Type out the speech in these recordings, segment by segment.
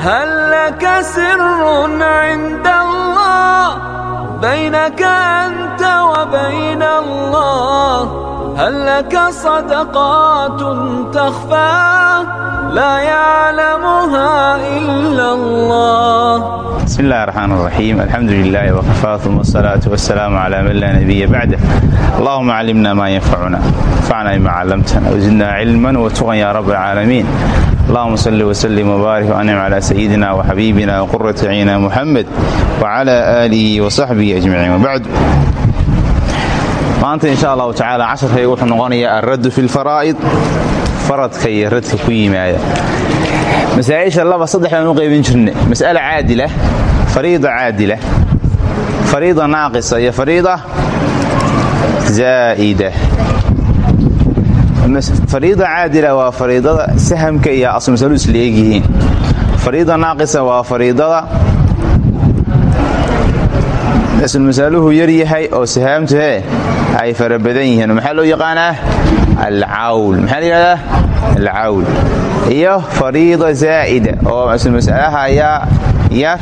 هل لك سر عند الله بينك أنت وبين الله هل لك صدقات تخفى لا يعلمها إلا الله بسم الله الرحمن الرحيم الحمد لله وكفى ثم الصلاة والسلام على من لا نبي بعده اللهم علمنا ما ينفعنا انفعنا بما علمتنا وزدنا علما وتقا يا رب العالمين اللهم صل وسلم وبارك وانعم على سيدنا وحبيبنا وقرة عينا محمد وعلى آله وصحبه أجمعين وبعد maanta insha allahu tacaala casharkayga wuxuu noqonayaa alraddu fi lfaraa'id faradka iyo radka ku yimaada. Masaa'isha laba saddex baan u qaybin jirnay. Mas'ala caadila fariida caadila fariida naaqisa iyo fariida zaa'ida. Fariida caadila waa fariidada sahamka iyo asmasalu isla fariida naaqisa waa fariidada aslmasaaluhu yar yahay oo sahaamtuhe ay fara badan yihiin. Maxaa loo yaqaanaa? Alcawl. Maxaa la yidhahdaa? Alcawl. Iyo fariida zaa'ida oo aslmasalaha ayaa yar.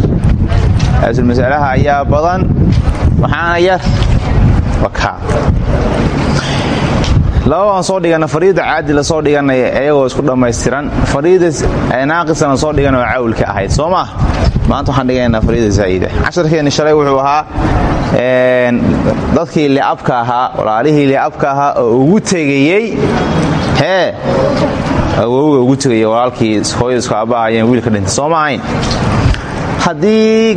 Aslmasalaha ayaa badan. Waxaana yar. Wakaa lababaan soo dhigana fariida caadila soo dhiganay iyagoo isku dhammaystiran. Fariida naaqisana soo dhigan oo cawlka ahayd soo maa maanta waxaan dhigaynaa fariida zaa'ida casharkeenni shalay wuxuu ahaa dadkii liabka ahaa walaalihii liabka ahaa oo ugu tegayey. Hee awowga ugu tegayey walaalkii hooyada isku aabahayeen wiilka dhintay soo haddii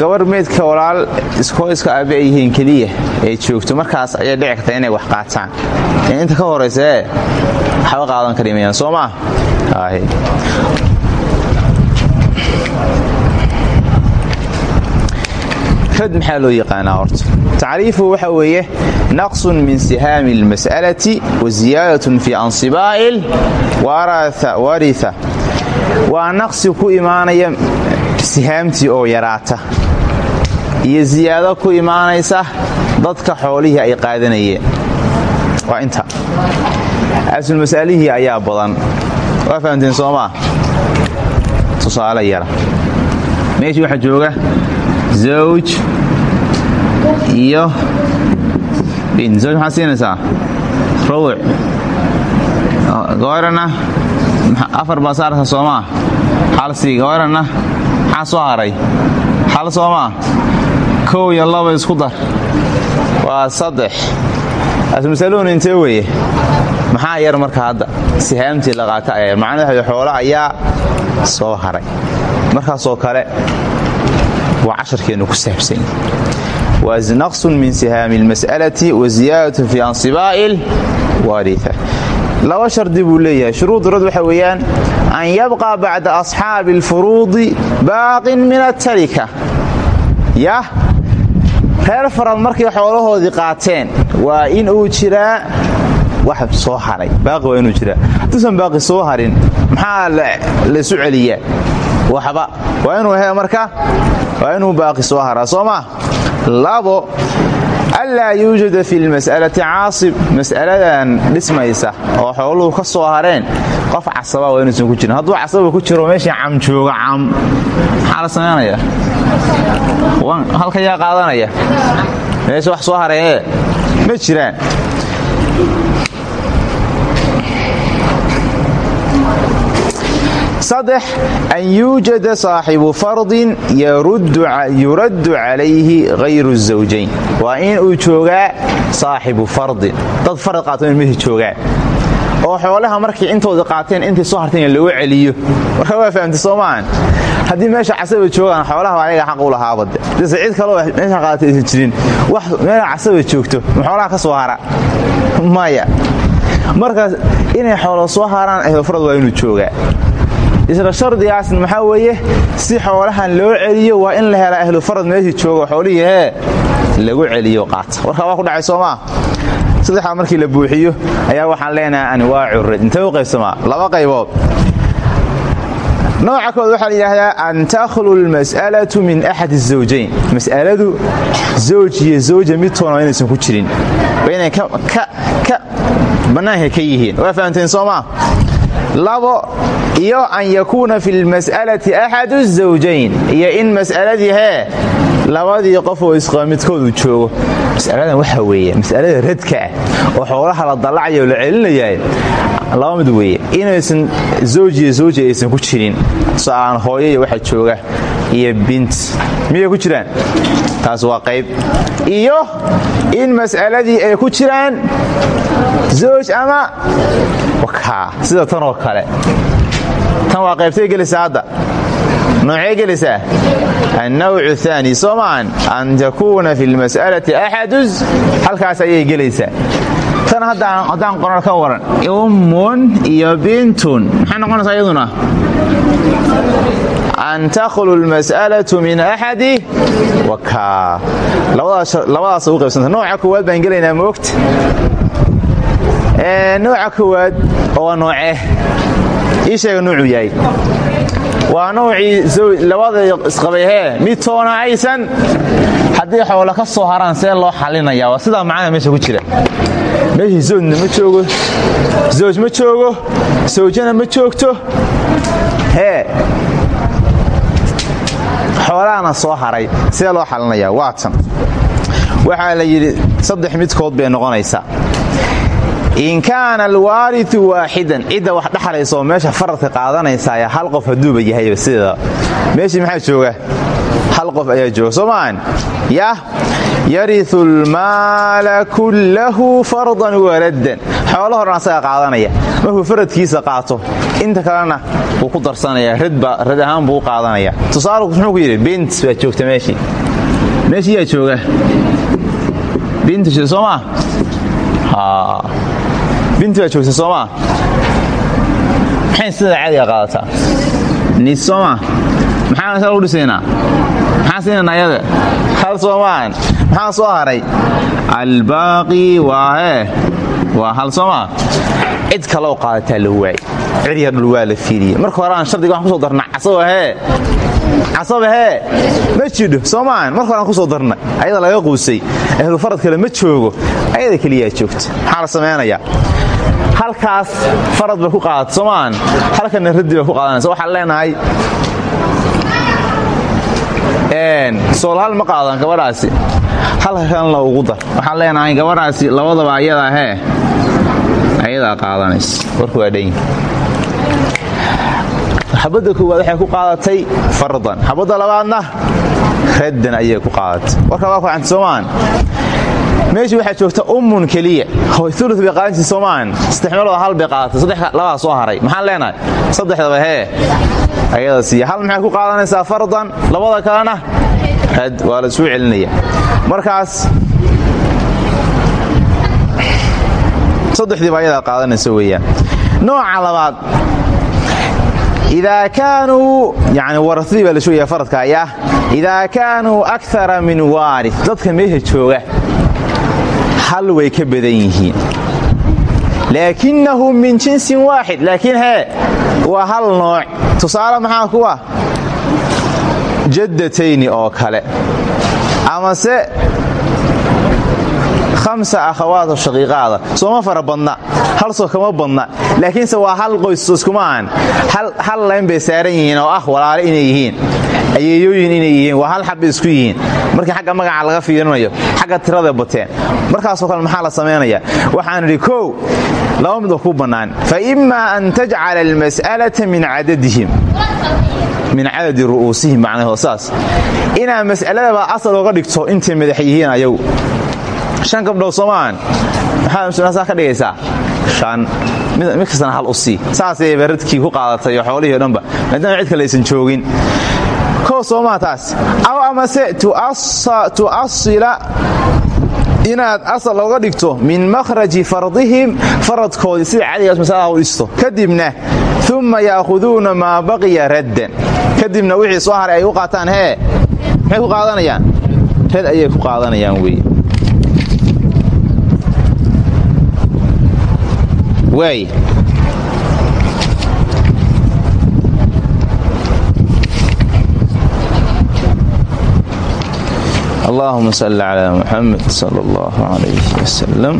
gabar meedka walaal iskooyska aabe yihiin keliya ay joogto. Markaas ayay dhici karta inay wax qaataan. Inta ka horaysa ee waxba qaadan karimayaan soo maa rad maxaa loo yaqaanaa horta? Tacriifuhu waxa weeye naqsun min sihaami اlmas'alati wa ziyaadatun fi ansibaa'il waritha waa naqsi ku imaanaya sihaamtii oo yaraata iyo ziyaado ku imaanaysa dadka xoolihii ay qaadanayeen. Waa inta. Aslmas'alihii ayaa badan. Waa fahamteen soomaa tusaale yara. Meeshii waxaa jooga zawj iyo bin. Zawj maxaa siinaysaa? Rubuc gabarana afar baa saaraysa soomaa hal sii gabarana maxaa soo haray? Hal soomaa kow iyo laba isku dar. Waa saddex. Asmasaluun intee weeye. Maxaa yar marka hadda? Sihaamtii la qaata ayaa macnaheedu xoola ayaa soo haray. Markaasoo kale waa casharkeennu ku saabsan waa naqsun min sihaami اlmas'alati wa ziyaadatun fi ansibaa'il waritha laba shardi buu leeyahay. Shuruud rad waxa weeyaan an yabqa bacda asxaabi اlfuruudi baaqin min atarika yah reer farad markay xoolahoodii qaateen waa in uu jiraa wax soo haray. Baaqi waa inuu jiraa. Hadduusan baaqi soo harin maxaa laysu celiyaa? Waxba. Waa inuu inuu anlaa yuujada fi lmas'alati caasib mas'aladan dhismaysa oo xooluhu ka soo hareen qof casaba waa inuusan ku hadduu casaba ku jiro meeshii cam jooga cam maxaa la samaynaya halka yaa qaadanaya meesha wax soo haree ma jiraan saddex an yuujada saaxibu fardin yuraddu calayhi hayru zawjayn. Waa in uu joogaa saaxibu fardin. Dad farad qaato mehi joogaan oo xoolaha markay intooda qaateen intay soo harteen lagu celiyo. Meesha casaba joogaan xoolaha ayaga xaq u lahaabade dase cid kaloo meesha qaata jirin wax meela casaba joogto xoolaha ka soo hara? Maya. Markaas inay xoolo soo haraan ahlofrad waa inuu joogaa isla shardigaasna maxaa weeye si xoolahan loo celiyo waa in la helaa ahlufarad meeshii joogo xoolihihee lagu celiyo qaata warkaa waa ku dhacay soomaa saddexdaa markii la buuxiyo ayaa waxaan leenahay ani waa currid intee u qaybsamaa laba qaybood. Nooca kood waxaa layidhaahdaa an takhlu lmas'alatu min axad zawjayn. Mas'aladu zawj iyo zawja midtoona inaysan ku jirin. Waa inay ka bannaanka ka yihiin. Waa fahamteen soomaa labo iyo an yakuuna fi lmas'alati axadu zawjayn. Iyo in mas'aladii hee labadii qof oo isqaba midkoodu joogo. Mas'aladan waxa weeye mas'alada radka ah oo xoolaha la dallacaya la celinayaa laba mid weeye. Inaysan zawjiyo zawji ku jirin. Tusaaan hooyo waxa jooga iyo bint. Miyay ku jiraan taas waa qayb. Iyo in mas'aladii ay ku jiraan zawj ama sida tan oo kale. Tan waa qaybtay gelaysaa hadda. Noocee gelaysaa annawcu aani soo an takuuna fi lmas'alati axadus halkaas ayay gelaysaa. Tan haddaan qorar ka waran. Ummun iyo bintun. Maxay noqonaysaa iyaduna an takhlu lmas'alatu min axadi wakaa labadaas u qaybsanta nooca koowaad baan gelaynaa moogta nooca koowaad oo waa noocee ii sheega nuucuu yahay waa noucii labada isqabayhee mid toona aysan haddii xoolo ka soo haraan see loo xalinaya waa sidaa macana meesha ku jira meeshii zawjna ma joogo zawj ma joogo sawjana ma joogto hee xoolahana soo haray see loo xalinaya waa tan. Waxaa la yidhi saddex midkood bay noqonaysaa. In kaana alwaariu waaxidan cidda wax dhaxlaysa oo meesha faradka qaadanaysaa hal qof hadduuba yahayba sideeda meeshii maxaa jooga? Hal qof ayaa jooga. Soo maahan yah yariu lmaala kullahu fardan waraddan xoolo horan asaga qaadanaya. Markuu faradkiisa qaato inta kalena wuu ku darsanaya rad ahaan buu u qaadanaya. Tusaale muxuu ku yidhi bint baa joogta meeshii. Meeshii yaa jooga? Binti soo maa binti baa joogta soomaa maxay sida caadiga qaadataa? Nis sooma maxaan sa u dhisaynaa? Maxaan siinayna ayada hal soomaan maxaa soo haray? Albaaqi waa hee waa hal soomaa cid kaloo qaadataa la waay cirya dhul waa la fiiriye marka hore aan shardiga waxaan ku soo darna casaba hee casaba hee ma jidho soomaan marka hore aan ku soo darna ayada laga quusay ahlu farad kale ma joogo ayada keliyaa joogta maxaa la samaynayaa halkaas farad bay ku qaadata soomaan halkana raddi bay ku qaadanaysa waxaan leenahay soolhal ma qaadan gabadhaasi halka kanla ugu dar. Waxaan leenahay gabadhaasi labadaba ayadaa hee ayadaa qaadanaysa warku waa dhanyi xabadda koowaad waxay ku qaadatay fardan. Xabadda labaadna raddan ayay ku qaadatay. Warka waa kucanta soomaan. Meeshii waxaa joogta ummun keliya. Ulu bay qaadanti soomaan. Saddex meelood hal bay qaadatay. Labaa soo haray. Maxaan leenahay saddexdaba hee. Ayada siiya. Hal maxay ku qaadanaysaa fardan? Labada kalena rad waa la celinaya markaas saddexdiiba ayadaa qaadanaysa weeyaan. Nooca labaad idaa kaanuu yani waradii baa la sheegaya faradka ayaa idaa kaanuu akara min waari dadka meesha jooga hal way ka badan yihiin. Laakinahum min jinsin waaxid laakiin hee waa hal nooc. Tusaale maxaa kuwa jaddatayni oo kale amase hamsa akhawaat shaqiiqaada. Sooma fara hal soo kama badna. Laakiinse waa hal qoys iskuma ahan. Hal layn bay saaran yihiin oo ah walaale inay yihiin. Ayeeyooyin inay yihiin. Waa hal xabbay isku yihiin. Markii xagga magaca laga fiirinayo xagga tiraday bateen. Markaasoo kale maxaa la samaynaya waxaan idhi kow mid ku bannaan. Fa imaa an tajcala almas'alata min cadadihim. Min cadadi ru'uusihim macnaho saas. Inaad mas'aladaba asal oga dhigto intay madax yihiin shan gabdhood soomaan maxaa ka dhigaysaa an mid kastana hal u sii saasayba radkii ku qaadatay oo dhanba maadaama cid kale aysan joogin koo soomaa taas aw amase tu'asila inaad asal oga dhigto min makhraji fardihim faradkoodii sida cadigaas masalaha u dhisto kadibna uma ya'khuduuna maa baqiya raddan kadibna wixii soo haray ay u qaataan hee maxay ku qaadanayaan rad ayay ku qaadanayaan weye waay allahuma salli calaa muxamed sal allahu alayh wasalam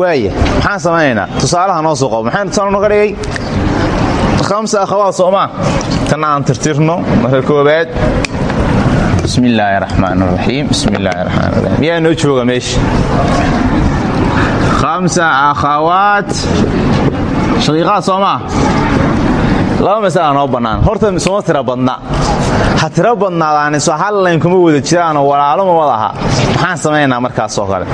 waaya maxaan samaynaynaa tusaalaha noo soo qobo maxaynu tusaale nooga dhigay hamsa akhawaad soomaa tanna aan tirtirno. Marka koobaad bismi illaahi raxmaan raxiim bismi illaahi raxmaan raxiim yaa noo jooga meesha hamsa akhawaat. Shaqiiqaad soomaa laba masala noo bannaan. Horta sooma tira badna ha tira badnaadaani soo hal layn kuma wada jiraanoo walaalo ma wada aha. Maxaan samaynaa markaasoo kale?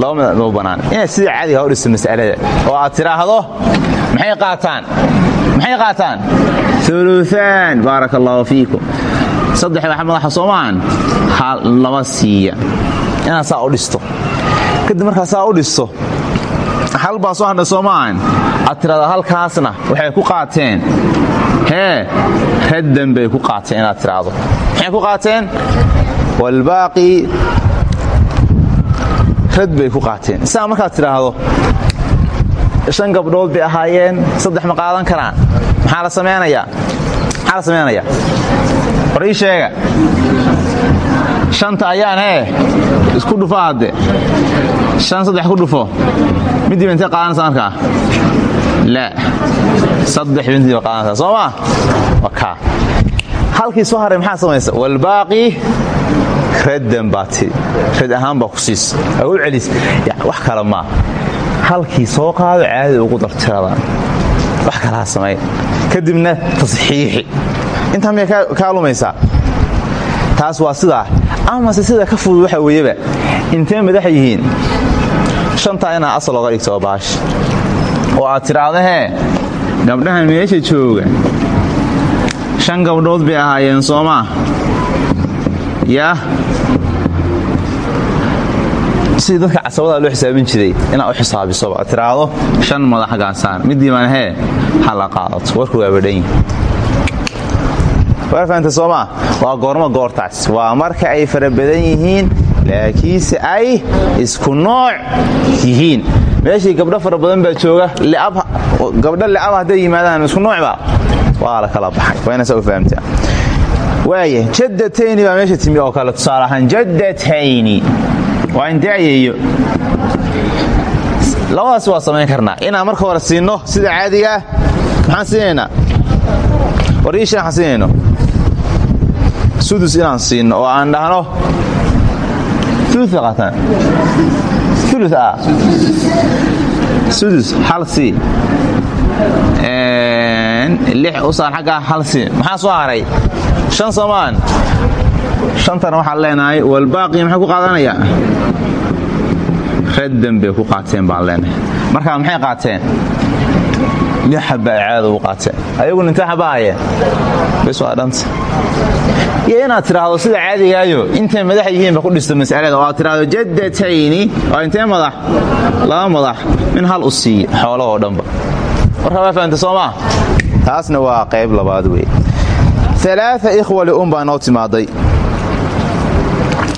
Laba mid noo bannaan inaad sida caadiga u dhista mas'alada. Oo aad tidhaahdo maxay qaataan? Maxay qaataan? Uluaan allaahu fiikum. Saddexda madaxa soomaan lama siiya. Inaad saa u dhisto. Kadib markaa saa u dhisto hal baa soo hadha soomaan aad tidhahdaa halkaasna waxay ku qaateen. Hee raddan bay ku qaateen inaad tidhaahdo. Maxay ku qaateen? Waalbaaqi rad bay ku qaateen. Saa markaad tidhaahdo shan gabdhood bay ahaayeen saddex ma qaadan karaan. Maxaa la samaynayaa maxaa la samaynayaa war ii sheega. Shanta ayaan hee isku dhufo hadde shan saddex ku dhufo midiiba intay qaadanaysaa markaa laa saddex bintiiba qaadanaysaa soo maa wakaa halkii soo haray maxaa samaysa walbaaqi raddan baa tii rad ahaan baa ku u celis. Wax kale maa halkii soo qaado caadada ugu dartiradan wax kalaa samay. Kadibna tasxiixi. Intaa miyay kaa lumaysaa taas waa sidaa. Amase sida ka fudud waxa weeyeba intee madaxa yihiin shantaa inaad asal oga dhigto baash. Oo aad tidhaahdo hee? Gabdhahan meesha jooga. Shan gabdhood bay ahaayeen soomaa yaa sidii dadka casabada loo xisaabin jiray inaad u xisaabisoba ad tiraahdo? Shan madax gaasaan midiibaan hee? Ha la qaadato warku waa badhanyi soomaa waa goormo goortaas. Waa marka ay fara badan yihiin laakiinse ay isku nooc yihiin. Meeshii gabdho fara badan baa jooga gabdho li'ab hadday yimaadaan isku noocba waa la kala baxay waaya jaddatayni baa meesha timi oo kale tusaale ahaan waa intee ayeeyo labadaas waa samayn karnaa. Inaan marka hore siinno sida caadigaah maxaan siinaynaa? War iisha maxaan siinayno sudus inaan siinno oo aan dhahno maxaa soo haray shan soomaan shantana waxaan leenahay walbaaqi maxay ku qaadanayaa raddan bay ku qaateen baan leenahay markaa maxay qaateen lix xaba ay caada ugu qaateen ayaguna intee xaba hayeen bes waa iyo inaad tidhaahdo sida caadigaayo intay madax yihiinba ku dhisto mas'alada? Oo aad tidhaahdo jaddatayni waa intee madax? Laba madax. Min hal u siiye xoolahoo dhanba warka waa fahamta soo maa taasna waa qayb labaad wey alaaa ikhwa liun baa noo timaaday.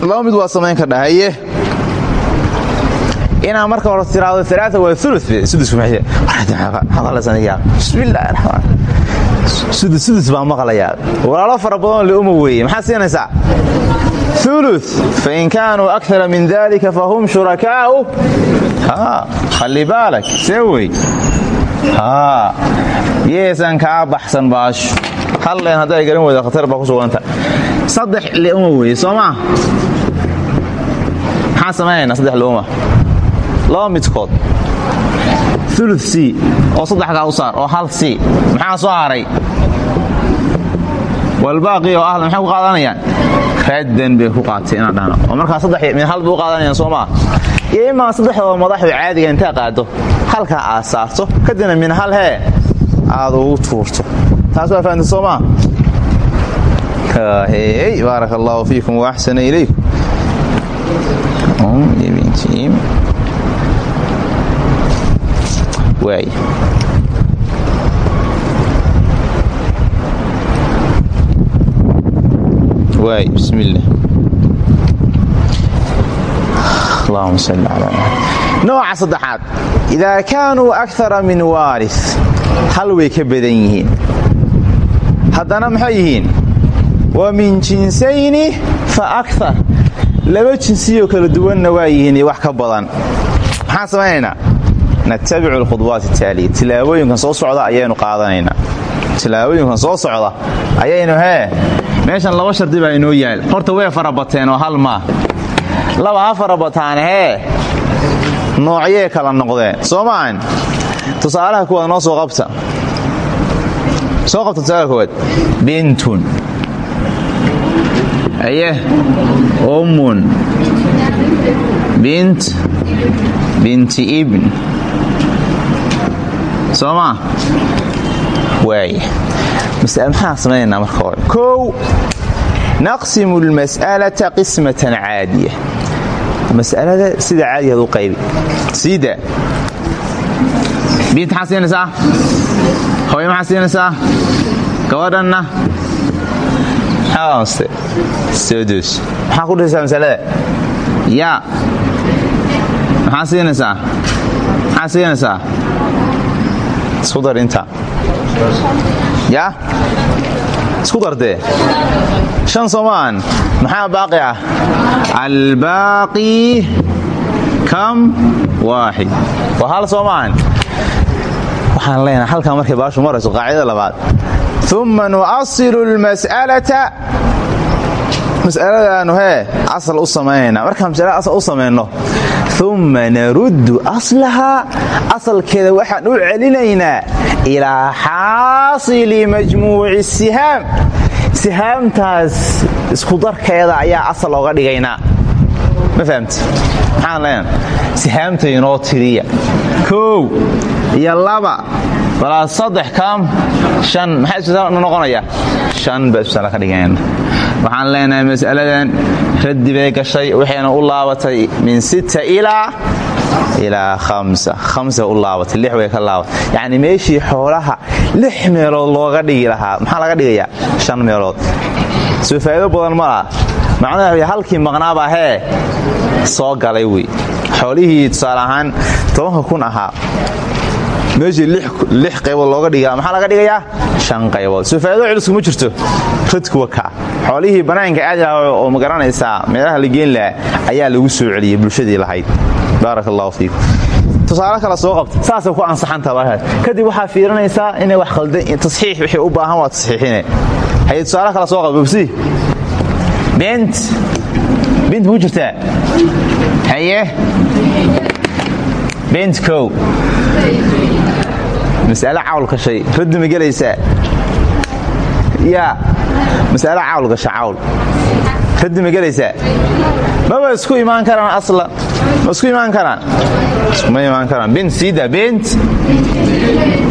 Laba mid waa samayn ka dhahaye inaa marka hore tiraado alaaa waa bismillahi raxmaan sudus baa maqlayaa. Walaalo fara badanoo liuma weeye maxaad siinaysaa? Ulu fain kaanuu akara min dalika fahum shurakaa'u. Khalli baalak. See wey yeesan kaa baxsan baashu hal leen hadday garan weyda khatar baa ku suganta saddex liuma weeye soo maa maxaan samaynaynaa saddex liuma laba midkood. Ulu c oo saddexkaa u saar oo hal c. Maxaa soo haray walbaaqi oo ahla maxay ku qaadanayaan. Raddan bay ku qaatay inaan dhahno. Oo markaa saddex mid hal bay u qaadanayaan soo maa iyo imaa saddexdooda madaxdu caadiga intaa qaado? Halkaa aad saarto. Kadibna min hal hee aad ugu tuurto. Taas waa fahamta soo maa waay waay bismi illah allahuma salli calaa nooca saddexaad idaa kaanuu akara min waari hal way ka badan yihiin haddana maxay yihiin wa min jinsayni fa akar laba jinsiyoo kala duwanna waa yihiin iyo wax ka badan. maxaan samaynaynaa? natabicu alkhudwaat ataaliya tilaabooyinkan soo socda ayaynu qaadanaynaa. tilaabooyinkan soo socda ayaynu hee meeshan laba shardi baa inoo yaal. Horta way farabateen oo hal maa laba ha farabataan hee? Noocyee kala noqdeen. Soo maahan tusaalaha kuwaad noo soo qabta. Soo qabta tusaalaha kuwaad bintun. Aye. Ummun. Bint. Binti ibn. Soo maa maxaan samaynaynaa marka hore kow naqsimu اlmas'alata qismatan caadiya mas'alada sida caadigaad u qaybi siida bint maxaa siinaysaa hooye maxaa siinaysaa gabadhanna maxaa sodus maxaa ku dhihaysaa masalada yaa maxaa siinaysaa maxaa siinaysaa isku dar inta yaa isku dardee shan soomaan. Maxaa baaqi ah? Albaaqi kam waaxid. Waa hal soomaan. Waxaan leenaha halkaa markay baashu marayso qaacidada labaad. Uma nu'asilu اlmas'alata mas'aladaanu hee asal u samaynayna markaan masalada asal u uma naruddu aslahaa asalkeeda waxaan u celinaynaa ilaa xaasili majmuuci sihaam. Sihaamtaas iskudarkeeda ayaa asal oga dhigaynaa. Ma fahamti maxaan leenaha sihaamta inoo tiriya. Koow iyo laba. Balaa saddex kaam shan. Maxaa isbitaal noqonaya? Shan baa isbitaal ka dhigayna waxaan leenahay mas'aladan raddi bay gashay waxayna u laabatay min ilaa yacni meeshii xoolaha lix meelood looga dhigi lahaa maxaa laga dhigayaa? Shan meelood. Soo faa'iido badan ma laha. Macnaha halkii maqnaabaa hee soo galay wey. Xoolihii tusaale ahaan tobanka kun ahaa meeshii lix qaybood looga dhiga maxaa laga dhigayaa? Shan qaybood. Soo faa'ido culiskuma jirto. Radkuwa kaa xoolihii bannaanka aadaha oo ma garanaysaa meelaha la geen lahaa ayaa lagu soo celiyey bulshadii lahayd. Baarak allahu fiikum tusaale kale soo qabta. Saasay ku ansaxantaha kadib waxaa fiirinaysaa inay wax khaldan tasxiix wixii u baahan waa tasxiixine. Haye tusaale kale soo qaba bobsi. Bint. Bint muu jirtaa. Haye. Bint kow mas'ale cawl gashay raddi ma gelaysaa? Yaa mas'ale cawl gasha cawl. Raddi ma gelaysaa? Maba isku imaan karaan aslan ma isku imaan karaan. Iskuma imaan karaan. Bint siida bint.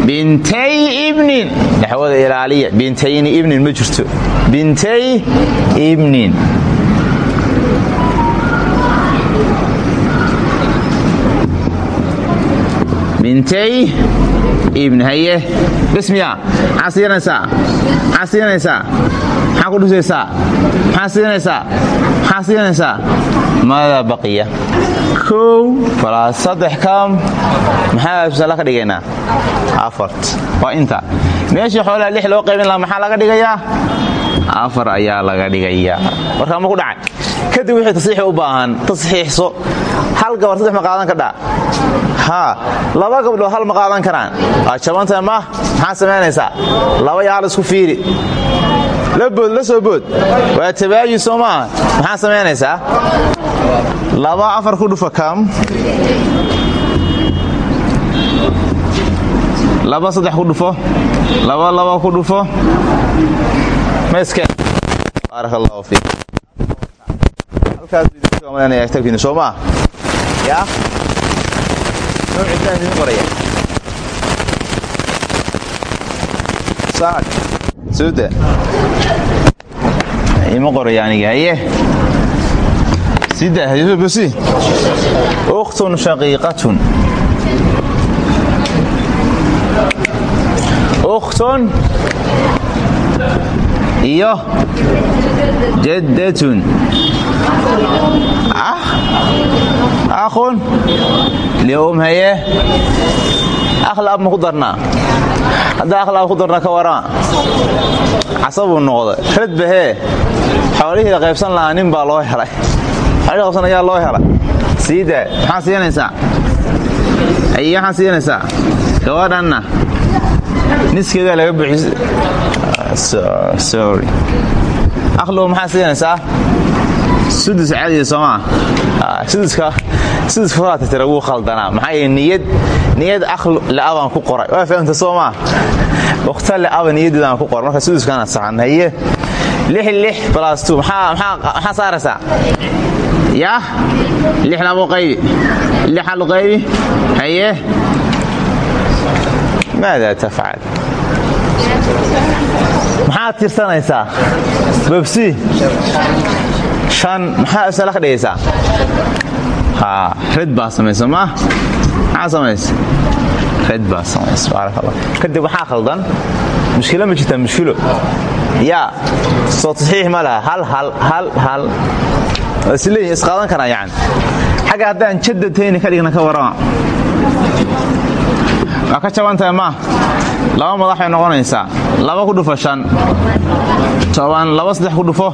Bintay ibnin. Naxwada ilaaliya. Bintayni ibnin ma jirto. Bintay ibnin bintay ibn haye bismiya. Maxaa siinaysaa maxaa siinaysaa maxaa ku dhusaysaa maxaa siinaysaa maxaa siinaysaa maada baqiya. Kow falaa saddex kam maxaa tusaale ka dhigaynaa? Afart waa inta. Meeshii xoolaha lix loo qaybin lahaa maxaa laga dhigayaa? Afar ayaa laga dhigayaa. Warkaa ma ku dhacay kadib wixii tasxiix u baahan tasxiixso. Hal gabar saddex ma qaadan kadhaa haa laba gabdhoo hal ma qaadan karaan. Waa ma maxaa samaynaysaa laba iyo hal isku fiiri. La soo bood. Waa tabaayi soo maaha maxaa samaynaysaa laba afar ku dhufa laba saddex ku dhufo. Laba laba ku dhufo. Baarak allahu fiik halkaas bidinkamalanayaagtabkiini soo maa yaa noociisaan idin qoraya saad suuda ima qoraya aniga haye sida haysobosi ukhtun shaqiiqatun ukhtun iyo. Jaddatun akhun lium haye. Akhlaab ma ku darnaa? Haddaa akhlaab ku darna ka warama casabuu noqday. Radbahee xoolihii la qaybsan lahaa nin baa loo helay. Xoolihii qaybsan ayaa loo helay. Siidaa maxaa siinaysaa? Ay waxaa siinaysaa? Gabadhanna. Niskeeda laga buxis aqluhu maxaa siinaysaa? Sudus cadiya soomaa. Suduska suduska horaata tira wuu khaldanaa maxaa yeele niyad niyad aqlu la'abaan ku qoray. Waa fahamta soomaa? Waqta la'aba niyadeedaan ku qoray. Marka suduskaana saxan haye lix lix two. Maxaa saaraysaa? Yaa lix labo qaybi. Lix hal qaybi. Haye? Maada tafcal maxaad tirsanaysaa? Babsi shan maxaa isala ka dhigaysaa? Red baa samaysa maa maxaa samaysa? Red baa samaysa baaraka allah kadib waxaa khaldan mushkilo ma jirtaa mushkilo. Yaa soo taxiix ma laha. Hal hal hal hal. Isleeyihin isqaadan karaa yani xagga haddaan jaddatayni ka dhigna ka warrama. Waa ka jabantahay maa laba madax bay noqonaysaa. Laba ku dhufo toban laba saddex ku dhufo.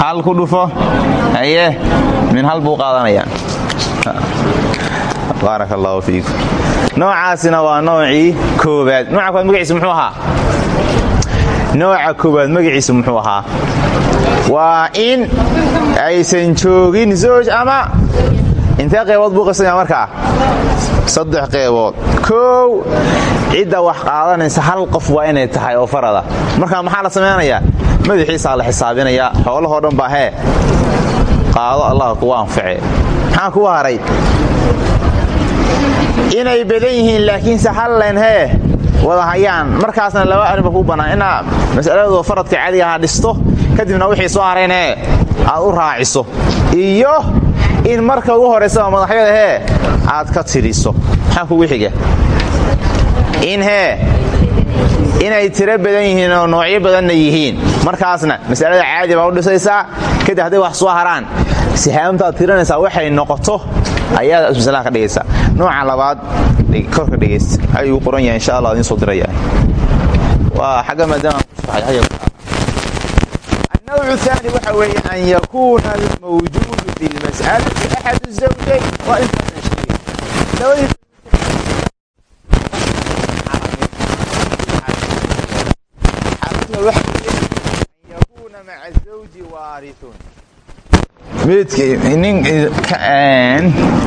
Hal ku dhufo. Haye min hal buu qaadanayaa baarak allahu noocaasina waa noocii koobaad nooca koobaad magaciisa muxuu ahaa? Nooca koobaad magaciisa muxuu ahaa? Waa in aysan joogin zooj ama intee qaybood buu qasanya markaa saddex qaybood. Koow cidda wax qaadanaysa hal qof waa inay tahay oo farada. Markaa maxaa la samaynayaa madaxiisaa la xisaabinayaa xoolahoo dhan baa hee. Qaado allah kuwa anface maxaa kuwa haray inay badan yihiin laakiinse hallen hee. Wada hayaan. Markaasna laba arrinba kuu bannaan inaa masaladooda faradka cadiga ha dhisto kadibna wixii soo harayn hee aad u raaciso. Iyo in marka ugu horaysaba madaxyada hee aad ka tidhiso. Maxaa kugu xiga? In hee inay tiro badan yihiin oo noocyo badanna yihiin. Markaasna masalada caadi baa u dhisaysaa. Kadib hadday wax soo haraan sihaamtaad tirinaysaa waxay noqoto ayaad masalaha ka dhigaysaa. Nooca labaad korka dhegaysta. Ayuu qoran yahay insha allah idiin soo diraya. Waa xagga maadaama النوع الثاني waxa weeye an yakuna almawjuud fi اlmas'alati axad الزawjayn waa intaana sheegay yakuna maca الزawji waarithun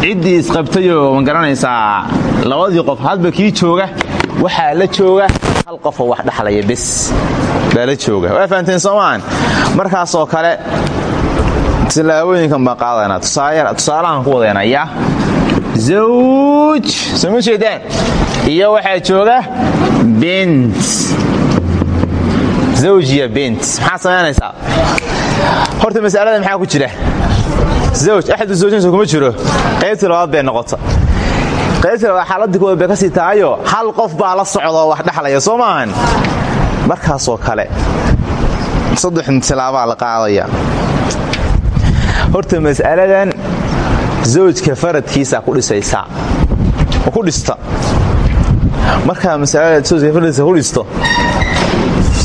ciddii isqabtayoo ma garanaysaa labadii qof hadba kii jooga waxaa la jooga hal qofoo wax dhaxlaya bes. Baa jooga. Waa fahamteen soomaan. Markaasoo kale tilaabooyinkan baan qaadana tusaalahan ku wadayna ya zawj. Jeedaan iyo waxaa jooga bint. Zawjiya bint. Maxaa horta masalada maxaa ku jira? Zawj. Axadu zawjaynsa kuma jiro. Qaybtii labaad bay noqota qaybtii labaad xaaladii ka sii tahayo hal qof baa la socdoo wax dhexlaya soo maahan markaasoo kale saddex tilaabaa la qaadaya. Horta mas'aladan zawjka faradkiisa ku dhisaysaa. Ku dhista markaa masalada zawjka faradkiisa ku dhisto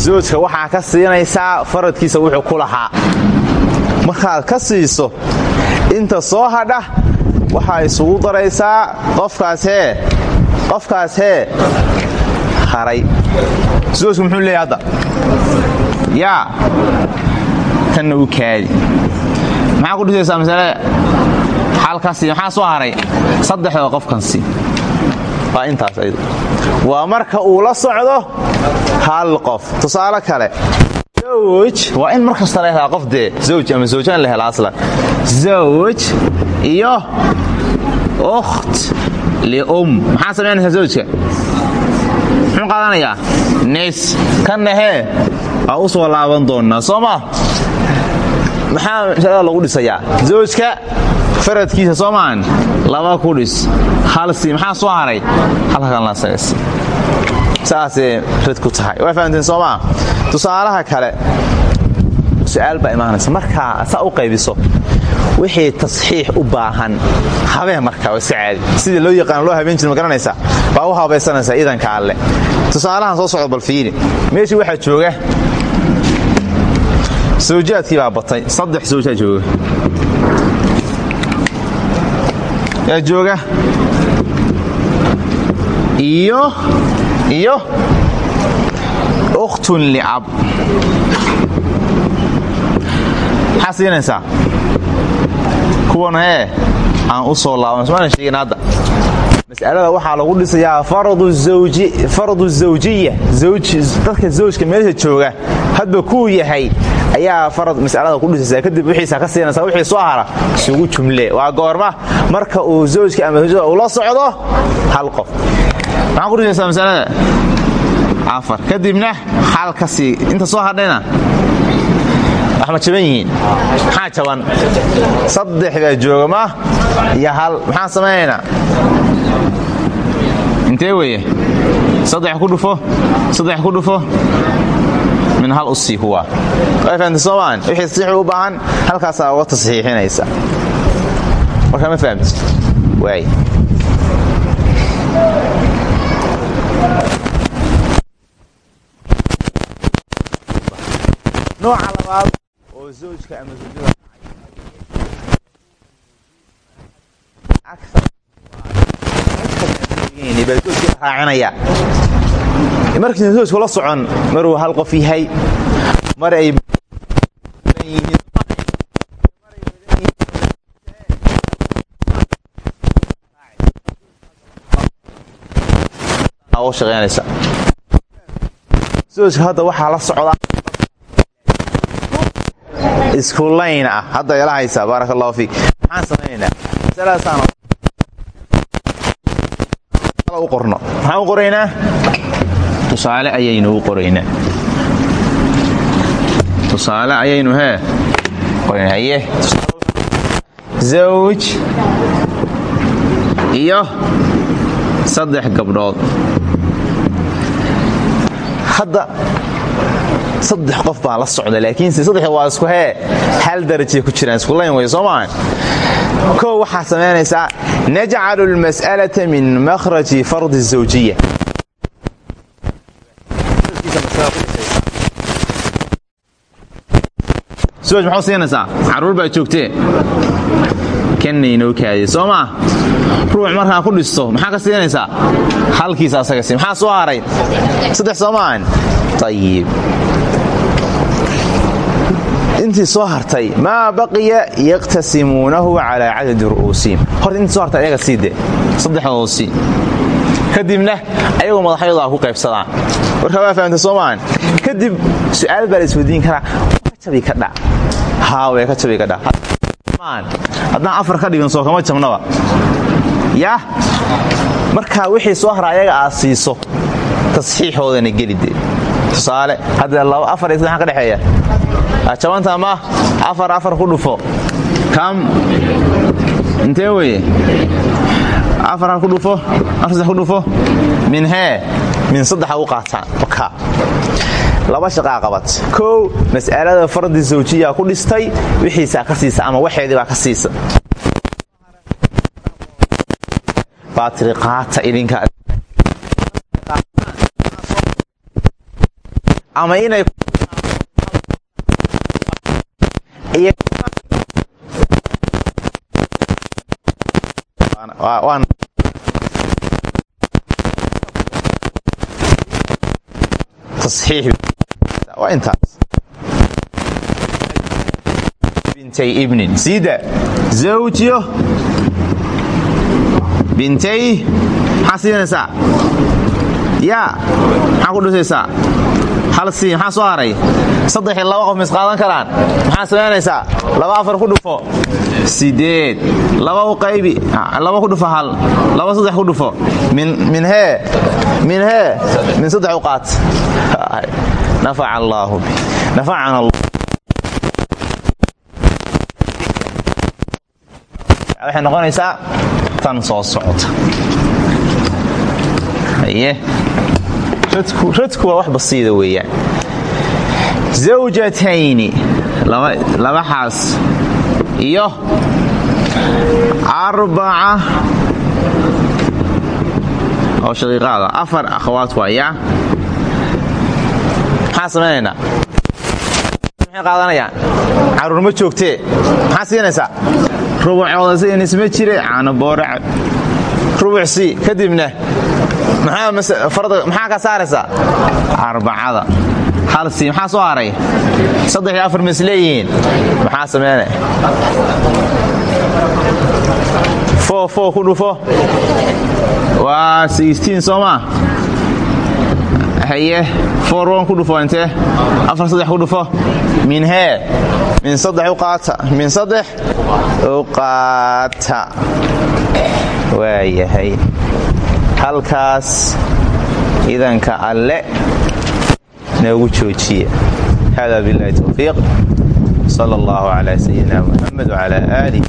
zawjka waxaa ka siinaysaa faradkiisa wuxuu ku lahaa. Markaad ka siiso inta soo hadha waxaa isugu daraysaa qofkaas hee qofkaas hee haray. Zawjku muxuu leeyahy hadda? Yaa tanna u kaadi. Maxaa ku dhisaysaa masalada xalkaasi maxaa soo haray? Saddexda qofkansi waa intaas waa marka uu la socdo hal qof. Tusaale kale waa in mar kasta la helaa qof dee zawj ama zawjaan la helaa aslan. Zawj iyo ukht lium maxaa samaynaysaa zawjka? Muxuu qaadanayaa nis kanna hee waa u soo laaban doonnaa soo ma? Maxaa masalada lagu dhisayaa? Zawjka faradkiisa soo maahan laba ku dhis. Halsi maxaa soo haray? Halkakanlasagas saasay rid ku tahay. Waa fahamteen soo maa tusaalaha kale su'aal baa imaanaysa. Markaa saa u qaybiso wixii tasxiix u baahan habeen markaa waa iska caadi. Loo yaqaano loo habeen jira ma baa u habaysanaysaa idanka alle. Tusaalahan soo socda bal fiiri. Meeshii waxaa jooga sawjaadkii baa batay. Saddex sawjaa jooga. Yaa jooga? Iyo iyo? Ukhtun liab. Maxaa siinaysaa? Kuwan aan u soo laaban. Somaana sheegin mas'alada waxaa lagu dhisayaa fardu zawjiya. Dadka zawjka meesha jooga hadba kuu yahay ayaa farad masalada ku dhisaysaa kadib wixiisa ka siinaysaa wixii soo hara isugu jumle waa goorma marka uu zawjka ama zawjada ula socdo hal qof maxaa ku dhisaysaa masalada afar. Kadibna xal ka sii. Inta soo hadhayna wax ma jaban yihiin. Maxaa jaban? Saddex baa jooga ma iyo hal. Maxaan samaynaynaa intee weeye? Saddex ku dhufo? Saddex ku dhufo? Min hal u huwa. Way fahamtay wixii tasxiix u baahan halkaasaa uga tasxiixinaysa. Markaa ma fahamti? Waay nooca labaad. Oo zawjka ama zawjada. Raacinaya markiisa zawjku la socon maruu hal qof yahay. Mar ay shaqeynaysa zawjka hadda waxaa la socda isku ah. Hadda ila haysaa baaraka allahu fiik. Maxaan samaynaynaa masaladaasaan u qorno. Maxaan u qoraynaa? Tusaale ayaynu u qoraynaa. Tusaale ayaynu hee? Qoraynaa haye? Zawj iyo saddex gabdhood hadda saddex qof baa la socda laakiinse saddex waa isku hee. Hal darajay ku jiraan iskulayn way soo maaha kow waxaa samaynaysaa najcalu min makhraji fardi zawjiya. Muxuu siinaysaa? Caruur baa joogtee. Kannaynoo kaadiye soo ruux markaa ku dhisto. Maxaa ka siinaysaa? Halkiisa asaga si maxaa soo haray saddex soo maahan ayib intii soo hartay maa baqiya yaqtasimuunahu calaa cadadi ru'uusihim horta intii soo hartay ayaga sii de saddexdooda kadibna ayagoo madaxyadooda ku qaybsadaan. Warka waa fahamta soo maahan kadib su'aal baa isweydiin karaa. Ka jabi ka dhac haa way ka jabi ka dhac haddaan afar ka dhigan soo kama jabnaba. Yah markaa wixii soo hara ayaga aad siiso tasxiixoodana gelide tusaale hadda afar iyo saddex ka dhexeeya. Jabanta ma afar afar ku dhufo. Kam intee weye afar ku dhufo afar ku dhufo. Min hee min saddexa u qaataan laba shaqaa qabat kow mas'alada fardi zawjiya ku dhistay wixiisaa ka siisa ama waxeedii baa ka siisa. Ama inay waa intaas. Bintay ibnin. Siida zawjiyo. Bintay maxaa siinaysaa? Yaa maxaa ku dhisaysaa hal sii maxaa soo haray? Saddex iyo laba qof mis qaadan karaan. Maxaa samaynaysaa? Laba afar ku dhufo. Sideed laba u qaybi laba ku dhufo hal. Laba saddex ku dhufo. Min hee min hee min saddex u qaat nafaca allaahu bi nafacana waxay noqonaysaa tan soo socota. Aye radku waa wax basiida weeyaan. Zawjatayni laba xaas. Iyo arbaca. Oo shaqiiqaada afar akhawaat waaya maxaa samaynaynaa maxay qaadanayaan carruur ma joogtee maxaa siinaysaa? Rubucooda si inisma jire. Caano boorac rubuc sii kadibna maxaa ka saaraysaa? Arbacada. Hal sii maxaa soo haray saddex iyo afar ma maxaa sameynay fo fo ku dhufo. Waa sixteen soo haye foron ku dhufo intee afar ku dhufo min hee min saddex u qaata min saddex u qaata waayahay halkaas idanka alle noogu joojiya hada biاllahi towfiiq sal اllahu cala sayidina muxamed wcala alih